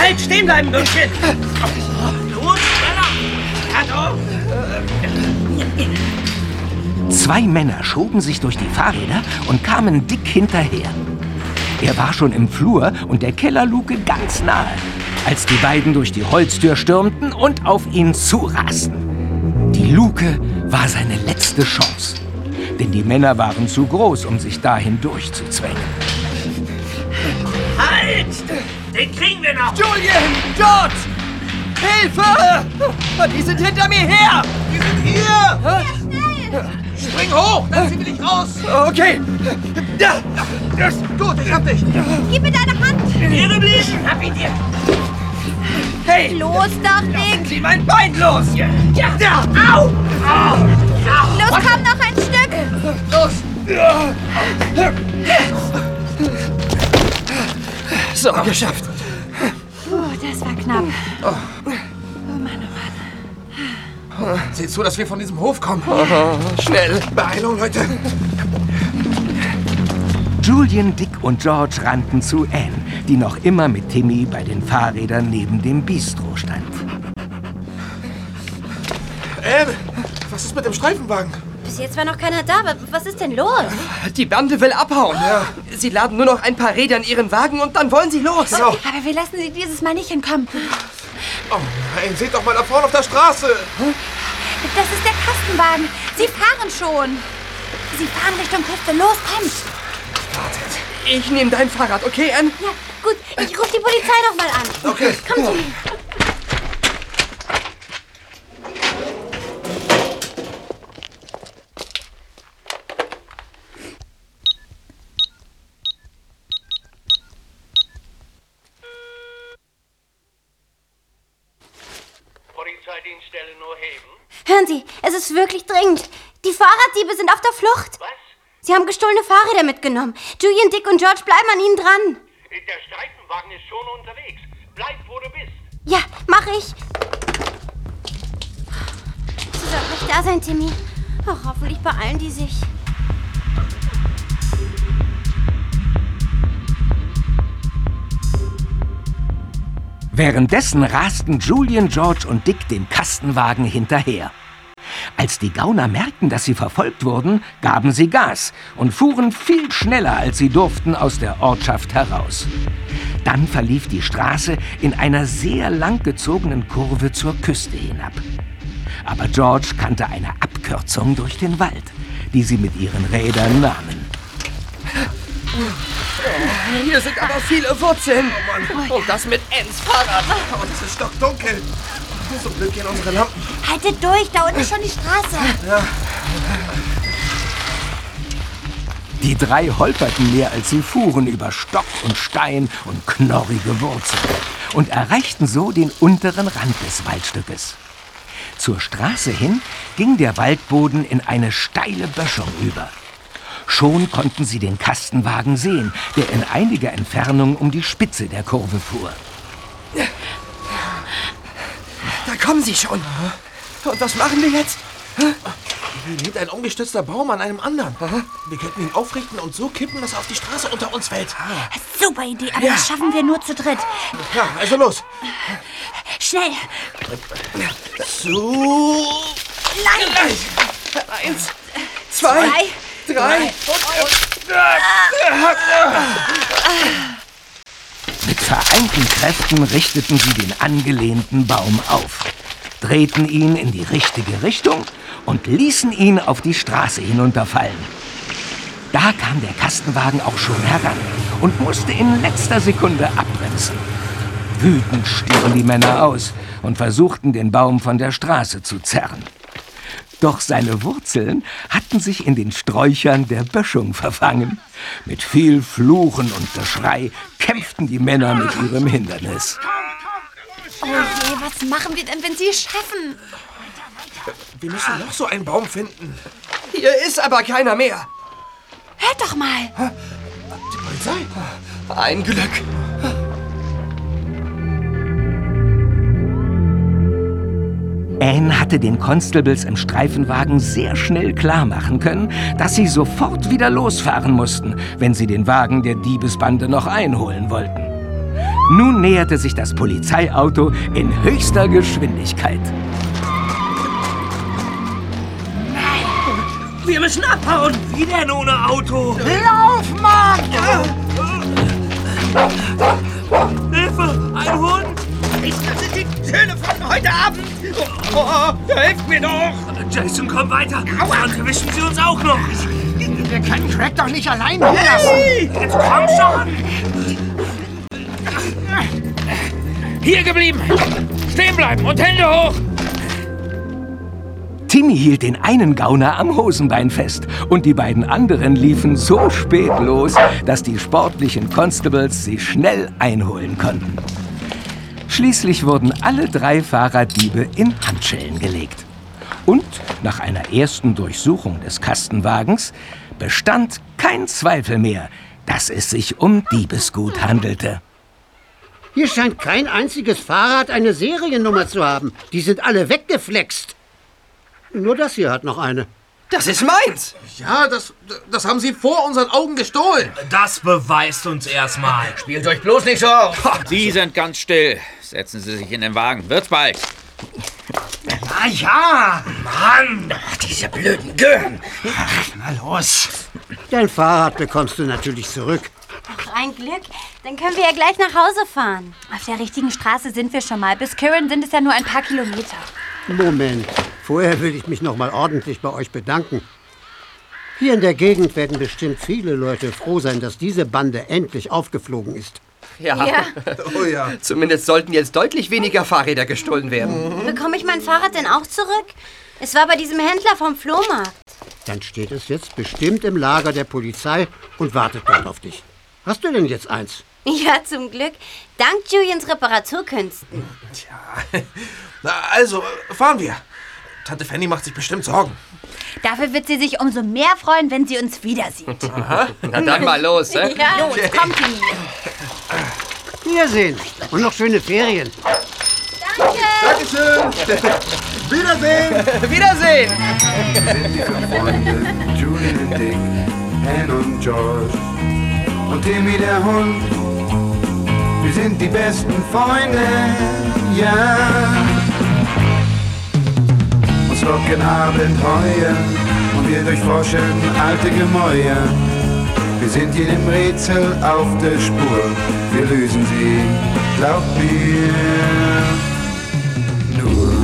Halt, stehen bleiben, Bürschchen. Zwei Männer schoben sich durch die Fahrräder und kamen Dick hinterher. Er war schon im Flur und der Kellerluke ganz nahe, als die beiden durch die Holztür stürmten und auf ihn zurasten. Die Luke war seine letzte Chance, denn die Männer waren zu groß, um sich dahin durchzuzwängen. Halt! Den kriegen wir noch. Julian! George! Hilfe! Die sind hinter mir her! Die sind hier! Spring hoch, dann zieh dich raus! Okay. Ja, das ist gut, ich hab dich. Gib mir deine Hand. Hier geblieben. Hab ihn dir. Hey! Los doch, Dick. Zieh mein Bein los! Ja! ja. Au! Au! Los, komm noch ein Stück. Los! So, geschafft. Das war knapp. Oh. Oh Mann, oh Mann. Seht zu, dass wir von diesem Hof kommen. Schnell. Beeilung, Leute. Julian, Dick und George rannten zu Anne, die noch immer mit Timmy bei den Fahrrädern neben dem Bistro stand. Anne, was ist mit dem Streifenwagen? Bis jetzt war noch keiner da. aber Was ist denn los? Die Bande will abhauen. Sie laden nur noch ein paar Räder in ihren Wagen und dann wollen sie los. Aber wir lassen sie dieses Mal nicht entkommen. Oh nein, seht doch mal da vorne auf der Straße. Das ist der Kastenwagen. Sie fahren schon. Sie fahren Richtung Küste. Los, kommt. Ich nehme dein Fahrrad, okay, Anne? Ja, gut. Ich rufe die Polizei noch mal an. Okay. Komm, Timmy. Polizeidienststelle Hören Sie, es ist wirklich dringend. Die Fahrraddiebe sind auf der Flucht. Was? Sie haben gestohlene Fahrräder mitgenommen. Julian, Dick und George bleiben an ihnen dran. Der Streifenwagen ist schon unterwegs. Bleib, wo du bist. Ja, mach ich. Sie sollten nicht da sein, Timmy. Ach, hoffentlich beeilen die sich. Währenddessen rasten Julian, George und Dick dem Kastenwagen hinterher. Als die Gauner merkten, dass sie verfolgt wurden, gaben sie Gas und fuhren viel schneller, als sie durften, aus der Ortschaft heraus. Dann verlief die Straße in einer sehr langgezogenen Kurve zur Küste hinab. Aber George kannte eine Abkürzung durch den Wald, die sie mit ihren Rädern nahmen. Hier sind aber viele Wurzeln. Und das mit Ens Fahrrad. Und es ist doch dunkel. Zum Glück gehen unsere Lampen. Haltet durch, da unten ist schon die Straße. Ja. Die drei holperten mehr als sie fuhren über Stock und Stein und knorrige Wurzeln und erreichten so den unteren Rand des Waldstückes. Zur Straße hin ging der Waldboden in eine steile Böschung über. Schon konnten sie den Kastenwagen sehen, der in einiger Entfernung um die Spitze der Kurve fuhr. Kommen sie schon. Und was machen wir jetzt? Hier liegt ein umgestützter Baum an einem anderen. Wir könnten ihn aufrichten und so kippen, dass er auf die Straße unter uns fällt. Super Idee, aber Ja. das schaffen wir nur zu dritt. Ja, also los. Schnell. So. Lang. Eins, zwei, drei. Mit vereinten Kräften richteten sie den angelehnten Baum auf, drehten ihn in die richtige Richtung und ließen ihn auf die Straße hinunterfallen. Da kam der Kastenwagen auch schon heran und musste in letzter Sekunde abbremsen. Wütend stiegen die Männer aus und versuchten, den Baum von der Straße zu zerren. Doch seine Wurzeln hatten sich in den Sträuchern der Böschung verfangen. Mit viel Fluchen und Geschrei kämpften die Männer mit ihrem Hindernis. Oh je, was machen wir denn, wenn sie es schaffen? Wir müssen noch so einen Baum finden. Hier ist aber keiner mehr. Hört doch mal. Die Polizei. Ein Glück. Anne hatte den Constables im Streifenwagen sehr schnell klar machen können, dass sie sofort wieder losfahren mussten, wenn sie den Wagen der Diebesbande noch einholen wollten. Nun näherte sich das Polizeiauto in höchster Geschwindigkeit. Wir müssen abhauen. Wie denn ohne Auto? Lauf, Mann! Hilfe! Ein Hund! Ich lasse die Töne von heute Abend. Oh, helft mir doch. Jason, komm weiter. Sonst erwischen sie uns auch noch. Wir können Craig doch nicht allein lassen. Hey, jetzt komm schon! Hier geblieben! Stehen bleiben und Hände hoch! Timmy hielt den einen Gauner am Hosenbein fest und die beiden anderen liefen so spät los, dass die sportlichen Constables sie schnell einholen konnten. Schließlich wurden alle drei Fahrraddiebe in Handschellen gelegt. Und nach einer ersten Durchsuchung des Kastenwagens bestand kein Zweifel mehr, dass es sich um Diebesgut handelte. Hier scheint kein einziges Fahrrad eine Seriennummer zu haben. Die sind alle weggeflext. Nur das hier hat noch eine. Das ist meins. Ja, das, das haben sie vor unseren Augen gestohlen. Das beweist uns erstmal. Spielt euch bloß nicht so auf. Sie sind ganz still. Setzen Sie sich in den Wagen. Wird's bald. Na ja, Mann. Diese blöden Gören. Na los. Dein Fahrrad bekommst du natürlich zurück. Ach, ein Glück. Dann können wir ja gleich nach Hause fahren. Auf der richtigen Straße sind wir schon mal. Bis Kirin sind es ja nur ein paar Kilometer. Moment. Vorher will ich mich noch mal ordentlich bei euch bedanken. Hier in der Gegend werden bestimmt viele Leute froh sein, dass diese Bande endlich aufgeflogen ist. Ja. Ja. Oh ja. Zumindest sollten jetzt deutlich weniger Fahrräder gestohlen werden. Bekomme ich mein Fahrrad denn auch zurück? Es war bei diesem Händler vom Flohmarkt. Dann steht es jetzt bestimmt im Lager der Polizei und wartet dort auf dich. Hast du denn jetzt eins? Ja, zum Glück. Dank Julians Reparaturkünsten. Na, also, fahren wir. Tante Fanny macht sich bestimmt Sorgen. Dafür wird sie sich umso mehr freuen, wenn sie uns wieder sieht. Aha. Na dann mal los, hä? Ja, los, kommt Timmy. Wiedersehen und noch schöne Ferien. Dankeschön. Wiedersehen. Wiedersehen. sind die fünf Freunde, Julian und Dick, Anne und George und Timmy der Hund. Wir sind die besten Freunde, ja. Und Stocken Abenteuer und wir durchforschen alte Gemäuer. Wir sind jedem Rätsel auf der Spur, wir lösen sie, glaubt mir, nur.